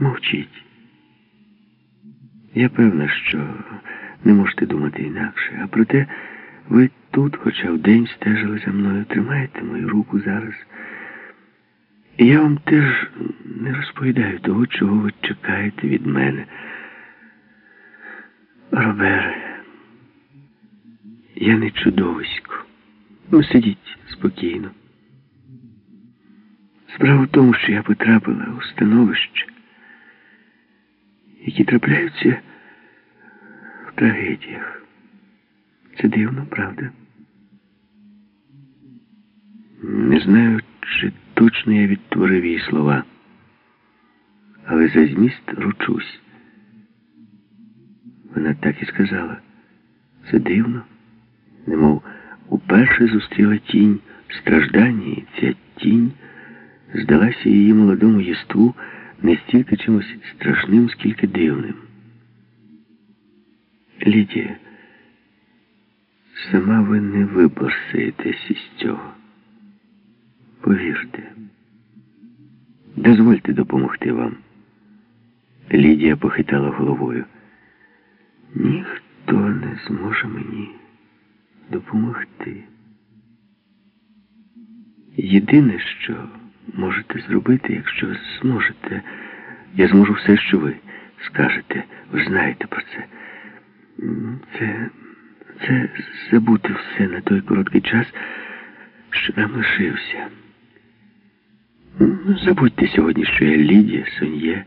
Мовчіть. Я певна, що не можете думати інакше. А проте ви тут, хоча вдень стежили за мною, тримаєте мою руку зараз. І я вам теж не розповідаю того, чого ви чекаєте від мене. Робере, я не чудовисько. Ну, сидіть спокійно. Справа в тому, що я потрапила у становище, які трапляються в трагедіях. Це дивно, правда? Не знаю, чи точно я відтворив її слова, але за зміст ручусь. Вона так і сказала. Це дивно, немов уперше зустріла тінь страждання, і ця тінь здалася її молодому єству не стільки чимось страшним, скільки дивним. Лідія, сама ви не виборсаєтесь із цього. Повірте, дозвольте допомогти вам. Лідія похитала головою. Ніхто не зможе мені допомогти. Єдине, що можете зробити, якщо зможете, я зможу все, що ви скажете. Ви знаєте про це. Це, це забути все на той короткий час, що нам лишився. Ну, Забудьте сьогодні, що я Лідія, Сон'є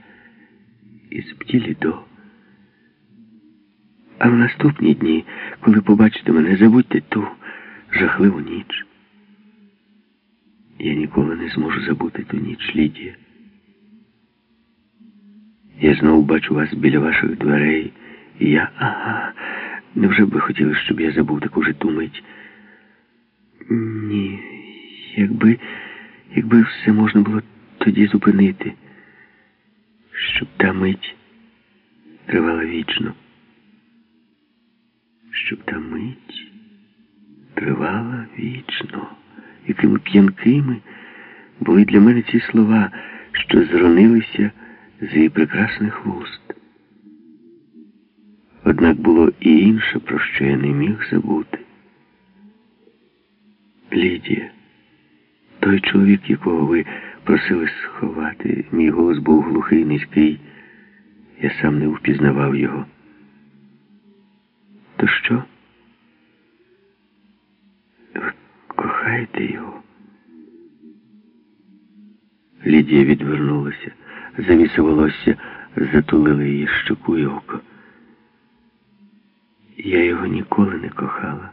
із Птілідо. А в наступні дні, коли побачите мене, забудьте ту жахливу ніч. Я ніколи не зможу забути ту ніч, Лідія. Я знову бачу вас біля ваших дверей, і я, ага, невже б ви хотіли, щоб я забув таку же ту мить? Ні, якби, якби все можна було тоді зупинити, щоб та мить тривала вічно. Щоб та мить тривала вічно якими п'янкими були для мене ці слова, що зронилися з її прекрасних вуст. Однак було і інше, про що я не міг забути. Лідія, той чоловік, якого ви просили сховати, мій голос був глухий, низький, я сам не впізнавав його. То що? Кохаєте його? Лідія відвернулася, завіси волосся затулили її щоку і око. Я його ніколи не кохала.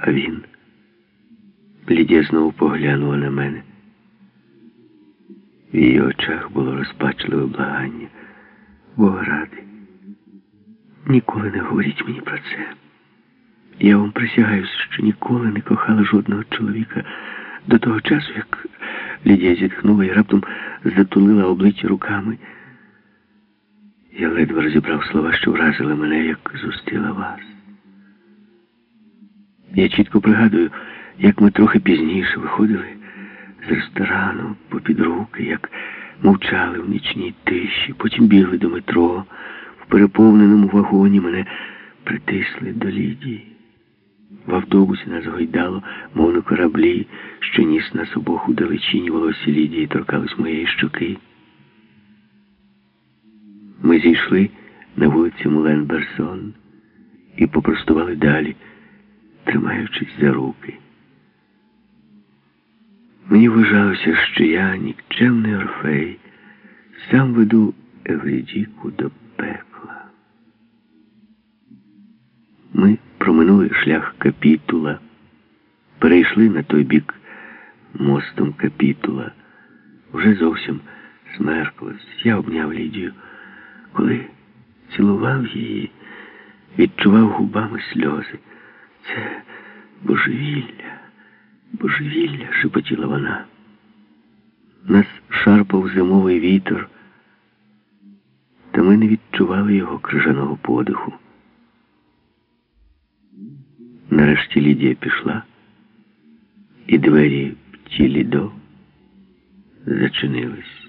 А він. Лідія знову поглянула на мене. В її очах було розпачливе благання. Бога ради. Ніколи не говоріть мені про це. Я вам присягаюся, що ніколи не кохала жодного чоловіка до того часу, як Лідія зітхнула і раптом затулила обличчя руками. Я ледве розібрав слова, що вразили мене, як зустріла вас. Я чітко пригадую, як ми трохи пізніше виходили з ресторану попід руки, як мовчали в нічній тиші, потім бігли до метро, в переповненому вагоні мене притисли до Лідії. В автобусі нас гойдало, мов на кораблі, що ніс нас обох у далечінь волосся Лідії торкались моєї щоки. Ми зійшли на вулиці Мулен Берсон і попростували далі, тримаючись за руки. Мені вважалося, що я нікчемний Орфей, сам веду Евридіку до пекла. Ми проминули шлях капітула, перейшли на той бік мостом капітула. Вже зовсім смерклось. Я обняв Лідію. Коли цілував її, відчував губами сльози. Це божевілля, божевілля, шепотіла вона. Нас шарпав зимовий вітер, та ми не відчували його крижаного подиху. Нарешті Лідія пішла, і двері в тілі до зачинились.